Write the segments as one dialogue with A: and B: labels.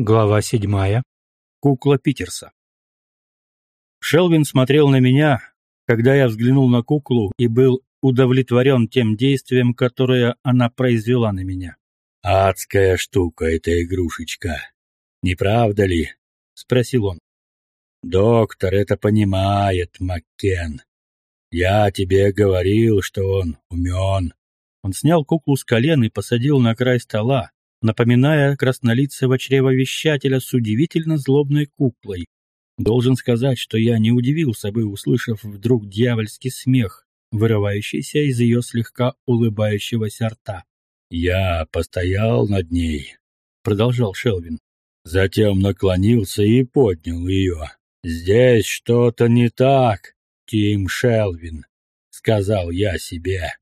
A: Глава седьмая. Кукла Питерса. Шелвин смотрел на меня, когда я взглянул на куклу и был удовлетворен тем действием, которое она произвела на меня.
B: «Адская штука эта игрушечка, не правда ли?» — спросил он. «Доктор это понимает, Маккен. Я тебе говорил, что он умен».
A: Он снял куклу с колен и посадил на край стола, напоминая краснолицего чревовещателя с удивительно злобной куклой. Должен сказать, что я не удивился бы, услышав вдруг дьявольский смех, вырывающийся из ее слегка улыбающегося рта.
B: «Я постоял над ней», — продолжал Шелвин. Затем наклонился и поднял ее. «Здесь что-то не так, Тим Шелвин», — сказал я себе.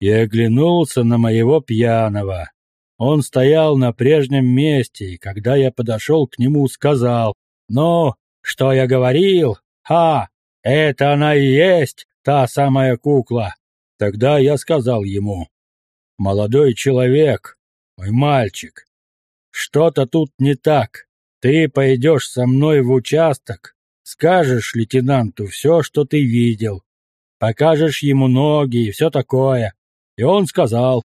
B: И оглянулся на моего пьяного, он стоял на прежнем месте, и когда я подошел к нему, сказал, «Ну, что я говорил? Ха, это она и есть та самая кукла». Тогда я сказал ему, «Молодой человек, мой мальчик, что-то тут не так. Ты пойдешь со мной в участок, скажешь лейтенанту все, что ты видел, покажешь ему ноги и все такое». И он сказал,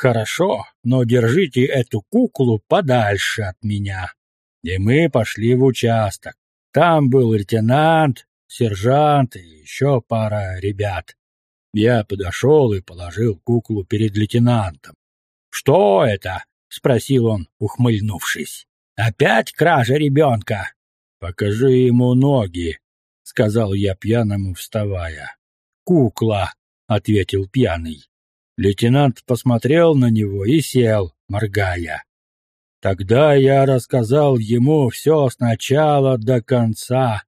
B: Хорошо, но держите эту куклу подальше от меня. И мы пошли в участок. Там был лейтенант, сержант и еще пара ребят. Я подошел и положил куклу перед лейтенантом. «Что это?» — спросил он, ухмыльнувшись. «Опять кража ребенка?» «Покажи ему ноги», — сказал я пьяному, вставая. «Кукла», — ответил пьяный. Лейтенант посмотрел на него и сел, моргая. Тогда я рассказал ему все сначала до конца.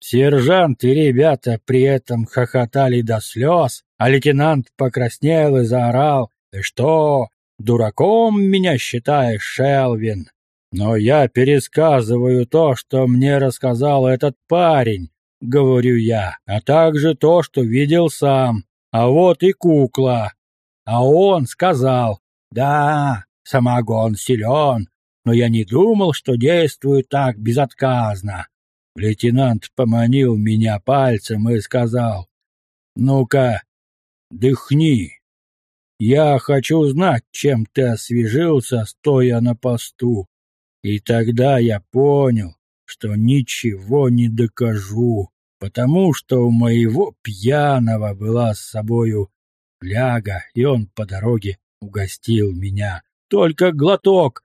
B: Сержант и ребята при этом хохотали до слез, а лейтенант покраснел и заорал «Ты что, дураком меня считаешь, Шелвин?» Но я пересказываю то, что мне рассказал этот парень, говорю я, а также то, что видел сам. А вот и кукла. А он сказал, да, самогон силен, но я не думал, что действует так безотказно. Лейтенант поманил меня пальцем и сказал, ну-ка, дыхни. Я хочу знать, чем ты освежился, стоя на посту. И тогда я понял, что ничего не докажу, потому что у моего пьяного была с собою фляга, и он по дороге угостил меня. Только глоток.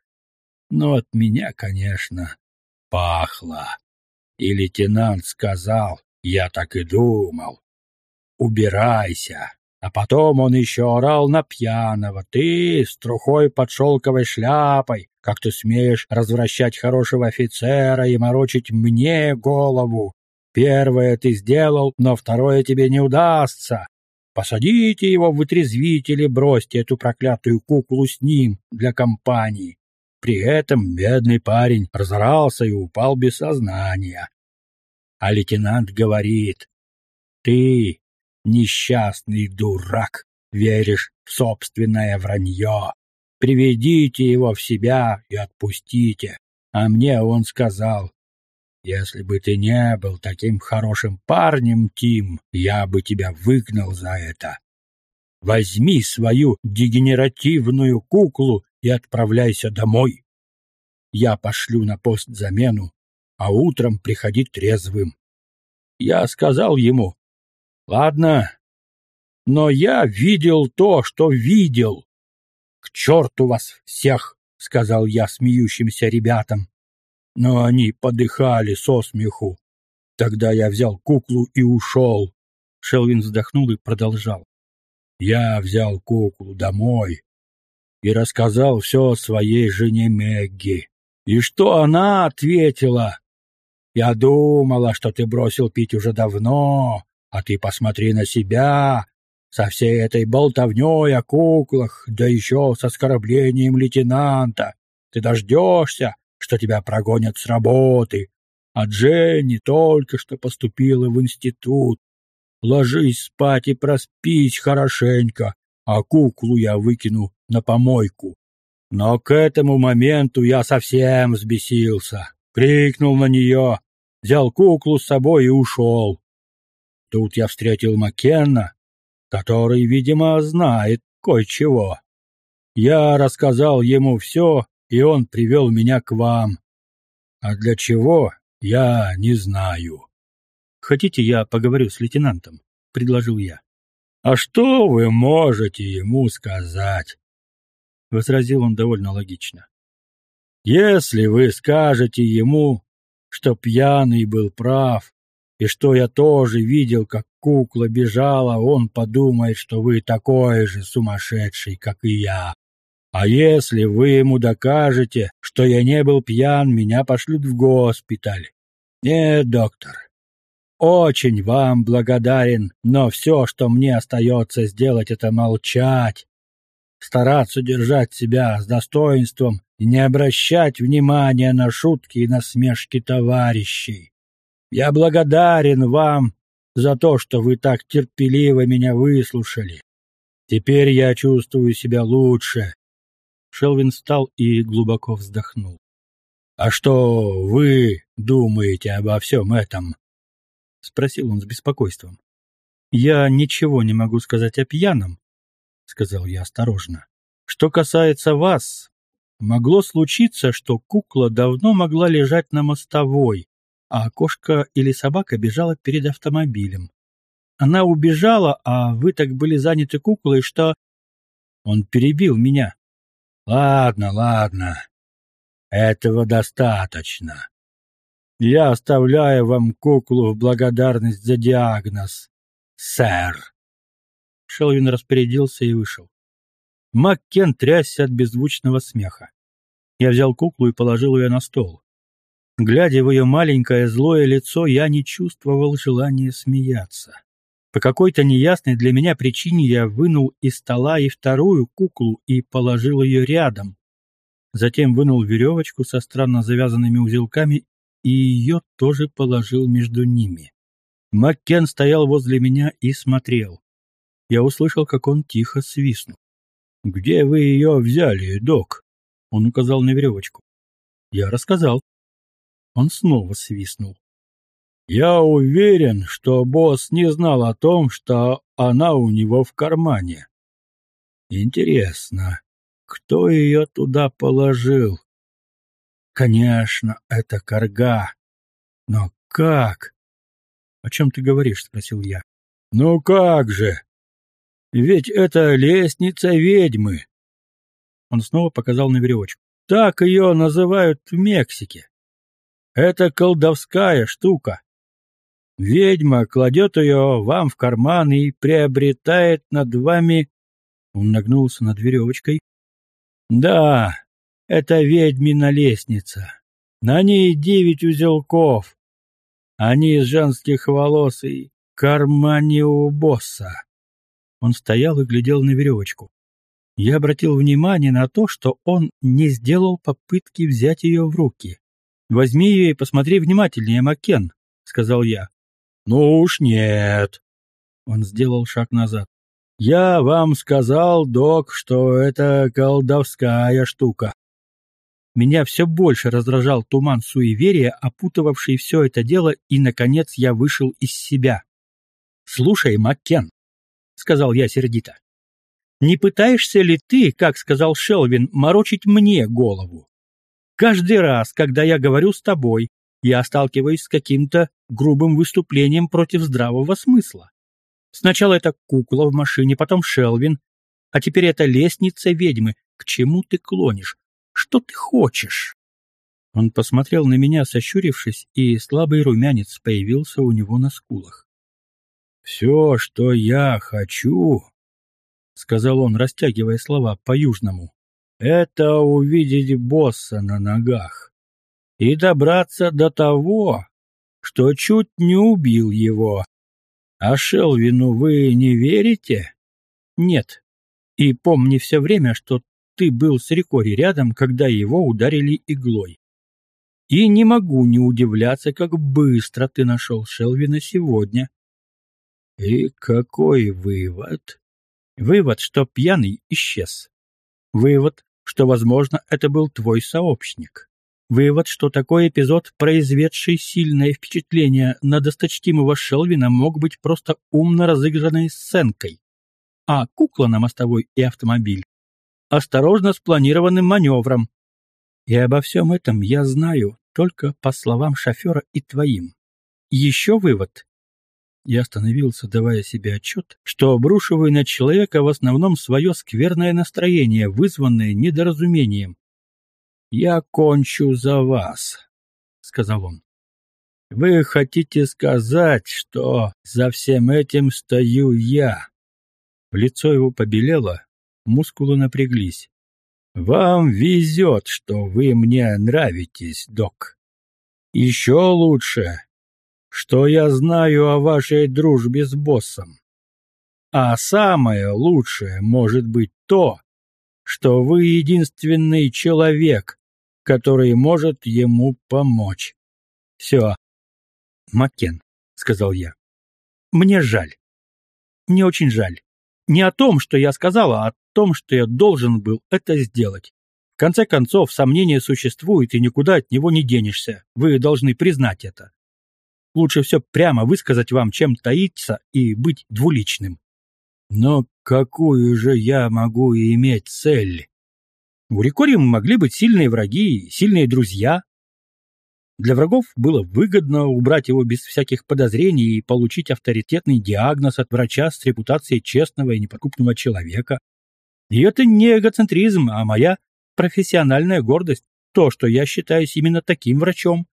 B: Но от меня, конечно, пахло. И лейтенант сказал, я так и думал, убирайся. А потом он еще орал на пьяного. Ты с трухой под шелковой шляпой, как ты смеешь развращать хорошего офицера и морочить мне голову. Первое ты сделал, но второе тебе не удастся. Посадите его в вытрезвитель и бросьте эту проклятую куклу с ним для компании. При этом бедный парень разорался и упал без сознания. А лейтенант говорит, «Ты, несчастный дурак, веришь в собственное вранье. Приведите его в себя и отпустите». А мне он сказал, если бы ты не был таким хорошим парнем, Тим, я бы тебя выгнал за это. Возьми свою дегенеративную куклу и отправляйся домой. Я пошлю на пост замену, а утром приходи трезвым. Я сказал ему, ладно, но я видел то, что видел. К черту вас всех, сказал я смеющимся ребятам но они подыхали со смеху. Тогда я взял куклу и ушел. Шелвин вздохнул и продолжал. Я взял куклу домой и рассказал все своей жене Мегги. И что она ответила? Я думала, что ты бросил пить уже давно, а ты посмотри на себя, со всей этой болтовней о куклах, да еще с оскорблением лейтенанта. Ты дождешься, что тебя прогонят с работы, а Дженни только что поступила в институт. Ложись спать и проспись хорошенько, а куклу я выкину на помойку. Но к этому моменту я совсем взбесился, крикнул на нее, взял куклу с собой и ушел. Тут я встретил Маккенна, который, видимо, знает кое-чего. Я рассказал ему все, и он привел меня к вам. А для чего, я не знаю.
A: Хотите, я поговорю с лейтенантом? предложил я.
B: А что вы можете ему сказать? возразил он довольно логично. Если вы скажете ему, что пьяный был прав, и что я тоже видел, как кукла бежала, он подумает, что вы такой же сумасшедший, как и я. А если вы ему докажете, что я не был пьян, меня пошлют в госпиталь. Нет, доктор, очень вам благодарен, но все, что мне остается сделать, это молчать, стараться держать себя с достоинством и не обращать внимания на шутки и насмешки товарищей. Я благодарен вам за то, что вы так терпеливо меня выслушали. Теперь я чувствую себя лучше,
A: Шелвин встал и глубоко вздохнул.
B: «А что вы думаете обо всем этом?»
A: — спросил он с беспокойством. «Я ничего не могу сказать о пьяном», — сказал я осторожно. «Что касается вас, могло случиться, что кукла давно могла лежать на мостовой, а кошка или собака бежала перед автомобилем. Она убежала, а вы так были заняты куклой, что...» Он перебил меня.
B: Ладно, ладно. Этого достаточно. Я оставляю вам куклу в благодарность за диагноз, сэр.
A: Шелвин распорядился и вышел. Маккен трясся от беззвучного смеха. Я взял куклу и положил ее на стол. Глядя в ее маленькое злое лицо, я не чувствовал желания смеяться. По какой-то неясной для меня причине я вынул из стола и вторую куклу и положил ее рядом. Затем вынул веревочку со странно завязанными узелками и ее тоже положил между ними. Маккен стоял возле меня и смотрел. Я услышал, как он тихо свистнул.
B: «Где вы ее взяли, док?»
A: Он указал на веревочку. Я рассказал. Он снова свистнул.
B: Я уверен, что босс не знал о том, что она у него в кармане. Интересно, кто ее туда положил? Конечно, это корга. Но как?
A: О чем ты говоришь? спросил я.
B: Ну как же? Ведь это лестница ведьмы.
A: Он снова показал на веревочку.
B: Так ее называют в Мексике. Это колдовская штука. Ведьма кладет ее вам в карман и приобретает над вами...»
A: Он нагнулся над веревочкой.
B: «Да, это ведьмина лестница. На ней девять узелков. Они из женских волос и кармане у босса».
A: Он стоял и глядел на веревочку. Я обратил внимание на то, что он не сделал попытки взять ее в руки. «Возьми ее и посмотри внимательнее, Маккен», — сказал я.
B: Ну уж нет.
A: Он сделал шаг назад.
B: Я вам сказал, док, что это колдовская штука.
A: Меня все больше раздражал туман суеверия, опутывавший все это дело, и, наконец, я вышел из себя. «Слушай, Маккен», — сказал я сердито, — «не пытаешься ли ты, как сказал Шелвин, морочить мне голову? Каждый раз, когда я говорю с тобой, я сталкиваюсь с каким-то грубым выступлением против здравого смысла. Сначала это кукла в машине, потом Шелвин, а теперь это лестница ведьмы. К чему ты клонишь? Что ты хочешь?» Он посмотрел на меня, сощурившись, и слабый румянец появился у него на скулах.
B: «Все, что я хочу», — сказал он, растягивая слова по-южному, — «это увидеть босса на ногах и добраться до того, что чуть не убил его. А Шелвину вы не верите?
A: Нет. И помни все время, что ты был с Рикори рядом, когда его ударили иглой. И не могу не удивляться, как быстро ты нашел Шелвина сегодня.
B: И какой вывод?
A: Вывод, что пьяный исчез. Вывод, что, возможно, это был твой сообщник. Вывод, что такой эпизод, произведший сильное впечатление на досточтимого Шелвина, мог быть просто умно разыгранной сценкой. А кукла на мостовой и автомобиль — осторожно спланированным маневром. И обо всем этом я знаю только по словам шофера и твоим. Еще вывод. Я остановился, давая себе отчет, что обрушиваю на человека в основном свое скверное настроение, вызванное недоразумением, «Я кончу за вас», — сказал он. «Вы хотите сказать, что за всем этим стою я?» Лицо его побелело, мускулы напряглись. «Вам везет, что вы мне нравитесь, док. Еще лучше, что я знаю о вашей дружбе с боссом. А самое лучшее может быть то, что вы единственный человек, который может ему помочь. Все. Макен, сказал я. Мне жаль. Мне очень жаль. Не о том, что я сказал, а о том, что я должен был это сделать. В конце концов, сомнение существует, и никуда от него не денешься. Вы должны признать это. Лучше все прямо высказать вам, чем таиться и быть двуличным. Но какую же я могу иметь цель? У Рикориума могли быть сильные враги, сильные друзья. Для врагов было выгодно убрать его без всяких подозрений и получить авторитетный диагноз от врача с репутацией честного и неподкупного человека. И это не эгоцентризм, а моя профессиональная гордость, то, что я считаюсь именно таким врачом.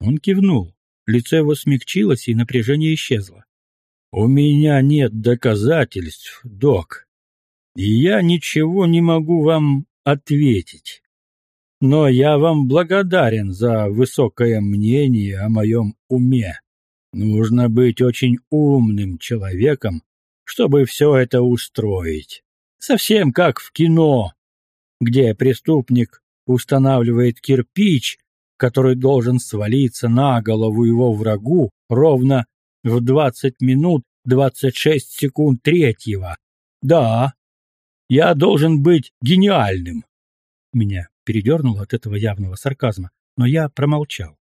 A: Он кивнул. Лицо его смягчилось, и напряжение исчезло. «У меня нет доказательств, док, и я ничего не могу вам ответить. Но я вам благодарен за высокое мнение о моем уме. Нужно быть очень умным человеком, чтобы все это устроить. Совсем как в кино, где преступник устанавливает кирпич, который должен свалиться на голову его врагу ровно в 20 минут 26 секунд третьего. Да, я должен быть гениальным. Меня передернуло от этого явного сарказма, но я промолчал.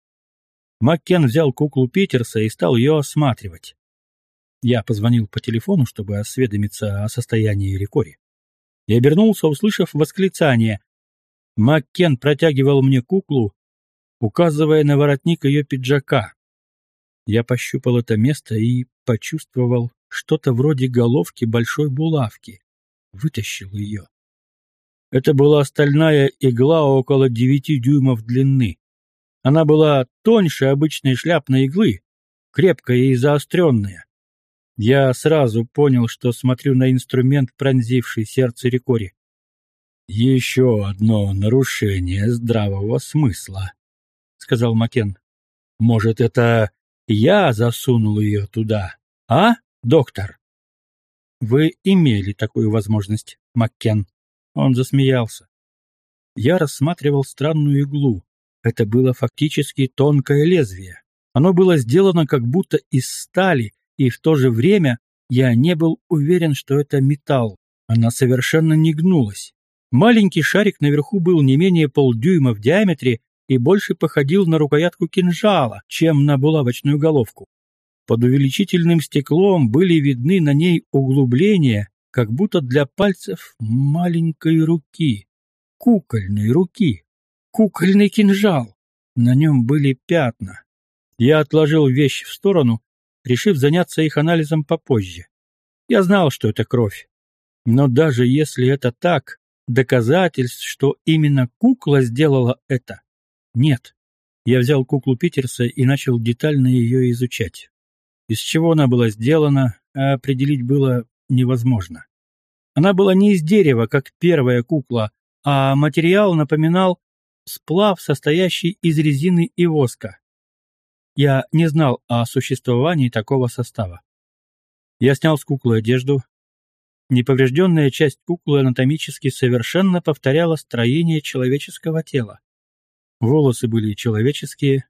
A: Маккен взял куклу Питерса и стал ее осматривать. Я позвонил по телефону, чтобы осведомиться о состоянии Рикори. И обернулся, услышав восклицание. Маккен протягивал мне куклу, указывая на воротник ее пиджака. Я пощупал это место и почувствовал что-то вроде головки большой булавки вытащил ее. Это была стальная игла около девяти дюймов длины. Она была тоньше обычной шляпной иглы, крепкая и заостренная. Я сразу понял, что смотрю на инструмент, пронзивший сердце Рикори. «Еще одно нарушение здравого смысла», — сказал Макен. «Может, это я засунул ее туда, а, доктор?» Вы имели такую возможность, Маккен. Он засмеялся. Я рассматривал странную иглу. Это было фактически тонкое лезвие. Оно было сделано как будто из стали, и в то же время я не был уверен, что это металл. Она совершенно не гнулась. Маленький шарик наверху был не менее полдюйма в диаметре и больше походил на рукоятку кинжала, чем на булавочную головку. Под увеличительным стеклом были видны на ней углубления, как будто для пальцев маленькой руки, кукольной руки, кукольный кинжал. На нем были пятна. Я отложил вещи в сторону, решив заняться их анализом попозже. Я знал, что это кровь. Но даже если это так, доказательств, что именно кукла сделала это, нет. Я взял куклу Питерса и начал детально ее изучать. Из чего она была сделана, а определить было невозможно. Она была не из дерева, как первая кукла, а материал напоминал сплав, состоящий из резины и воска. Я не знал о существовании такого состава. Я снял с куклы одежду. Неповрежденная часть куклы анатомически совершенно повторяла строение человеческого тела. Волосы были человеческие,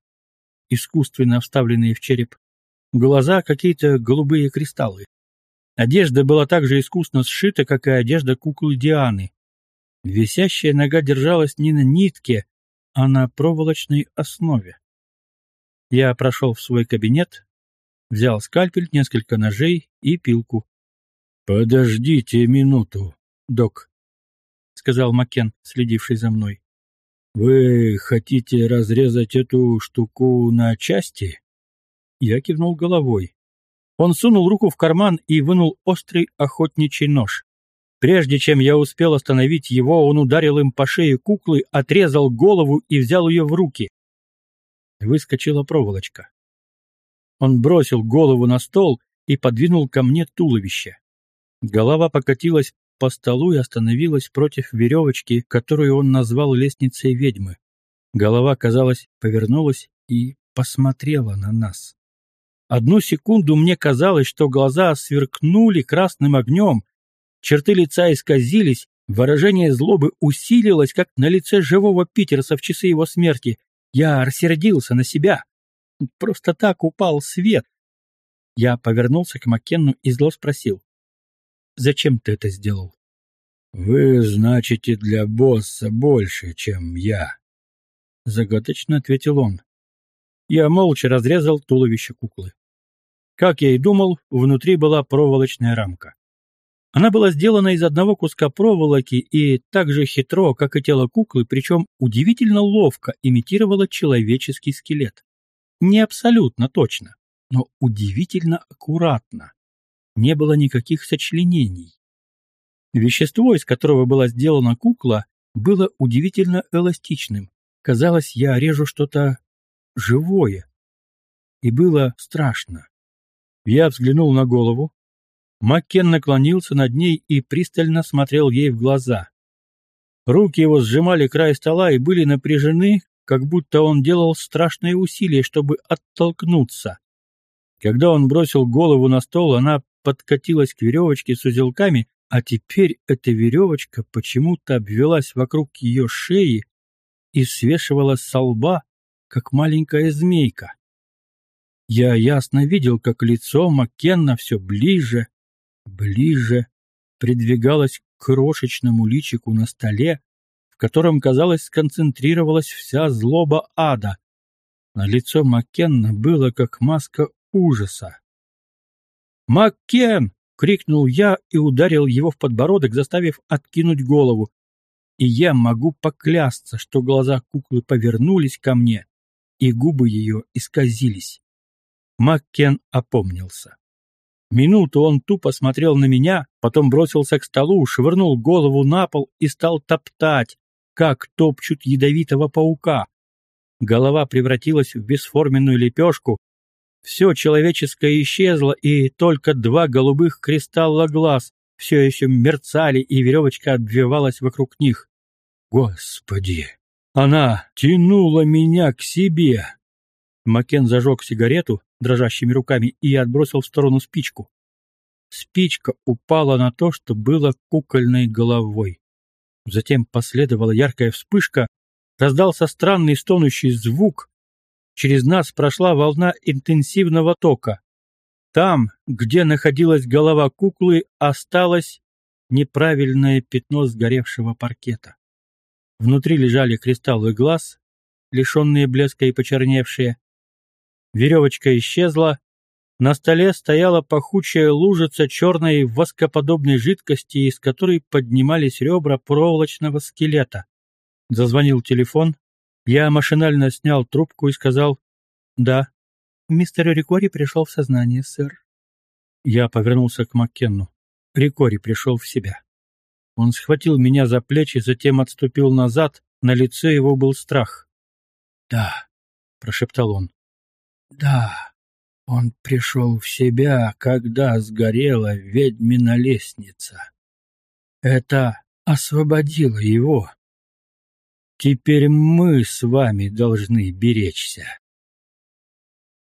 A: искусственно вставленные в череп глаза какие-то голубые кристаллы. Одежда была так же искусно сшита, как и одежда куклы Дианы. Висящая нога держалась не на нитке, а на проволочной основе. Я прошел в свой кабинет, взял скальпель, несколько ножей и пилку.
B: «Подождите минуту, док», —
A: сказал Макен, следивший за мной.
B: «Вы хотите разрезать эту штуку на части?»
A: Я кивнул головой. Он сунул руку в карман и вынул острый охотничий нож. Прежде чем я успел остановить его, он ударил им по шее куклы, отрезал голову и взял ее в руки. Выскочила проволочка. Он бросил голову на стол и подвинул ко мне туловище. Голова покатилась по столу и остановилась против веревочки, которую он назвал лестницей ведьмы. Голова, казалось, повернулась и посмотрела на нас. Одну секунду мне казалось, что глаза сверкнули красным огнем, черты лица исказились, выражение злобы усилилось, как на лице живого Питерса в часы его смерти. Я рассердился на себя. Просто так упал свет. Я повернулся к Маккенну и зло спросил. «Зачем ты это сделал?»
B: «Вы значите для босса больше, чем я», — загадочно ответил он.
A: Я молча разрезал туловище куклы. Как я и думал, внутри была проволочная рамка. Она была сделана из одного куска проволоки и так же хитро, как и тело куклы, причем удивительно ловко имитировала человеческий скелет. Не абсолютно точно, но удивительно аккуратно. Не было никаких сочленений. Вещество, из которого была сделана кукла, было удивительно эластичным. Казалось, я режу что-то живое. И было страшно. Я взглянул на голову. Маккен наклонился над ней и пристально смотрел ей в глаза. Руки его сжимали край стола и были напряжены, как будто он делал страшные усилия, чтобы оттолкнуться. Когда он бросил голову на стол, она подкатилась к веревочке с узелками, а теперь эта веревочка почему-то обвелась вокруг ее шеи и свешивала со лба, как маленькая змейка. Я ясно видел, как лицо Маккенна все ближе, ближе придвигалось к крошечному личику на столе, в котором, казалось, сконцентрировалась вся злоба ада. На лицо Маккенна было как маска ужаса. «Маккен!» — крикнул я и ударил его в подбородок, заставив откинуть голову. И я могу поклясться, что глаза куклы повернулись ко мне, и губы ее исказились. Маккен опомнился. Минуту он тупо смотрел на меня, потом бросился к столу, швырнул голову на пол и стал топтать, как топчут ядовитого паука. Голова превратилась в бесформенную лепешку, все человеческое исчезло, и только два голубых кристалла глаз все еще мерцали, и веревочка обвивалась вокруг них. Господи! Она тянула меня к себе! Макен зажег сигарету, дрожащими руками и отбросил в сторону спичку. Спичка упала на то, что было кукольной головой. Затем последовала яркая вспышка, раздался странный стонущий звук, через нас прошла волна интенсивного тока. Там, где находилась голова куклы, осталось неправильное пятно сгоревшего паркета. Внутри лежали кристаллы глаз, лишенные блеска и почерневшие, веревочка исчезла, на столе стояла пахучая лужица черной воскоподобной жидкости, из которой поднимались ребра проволочного скелета. Зазвонил телефон. Я машинально снял трубку и сказал «Да». «Мистер Рикори пришел в сознание, сэр». Я повернулся к Маккенну. Рикори пришел в себя. Он схватил меня за плечи, затем отступил назад, на лице его был страх. «Да», — прошептал он, да, он пришел в себя, когда сгорела ведьмина лестница. Это освободило его. Теперь мы с вами должны беречься.